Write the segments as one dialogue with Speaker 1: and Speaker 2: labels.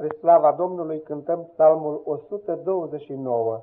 Speaker 1: Spre slava Domnului cântăm psalmul 129.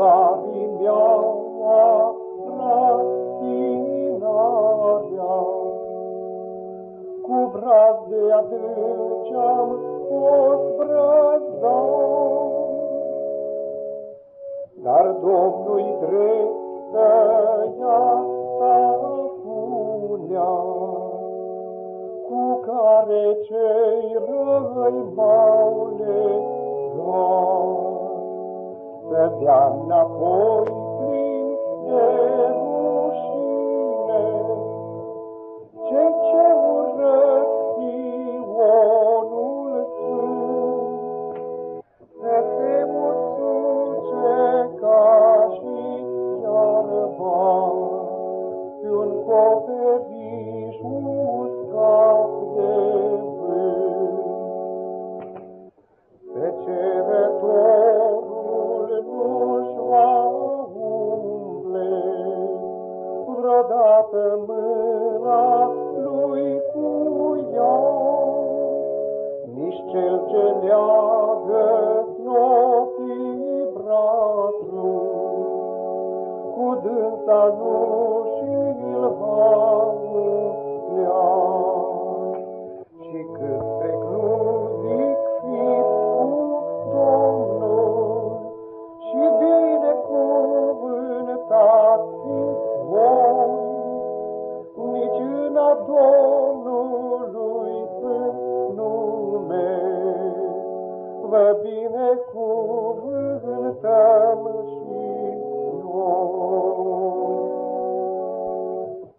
Speaker 2: Plugarii mi-au atras spinarea, cu braz de adânci-am fost brăzat. Dar Domnul-i drept tăia tafunea, cu care cei răi m-au legat. Să dea înapoi plin de vreodată mâna lui cu ea, nici cel ce leagă snopii brațul, cu dânsa nu și-l va umplea. Și cât trec nu zic fiți cu Domnul, și binecuvântați fiți Doamne, not Doamne,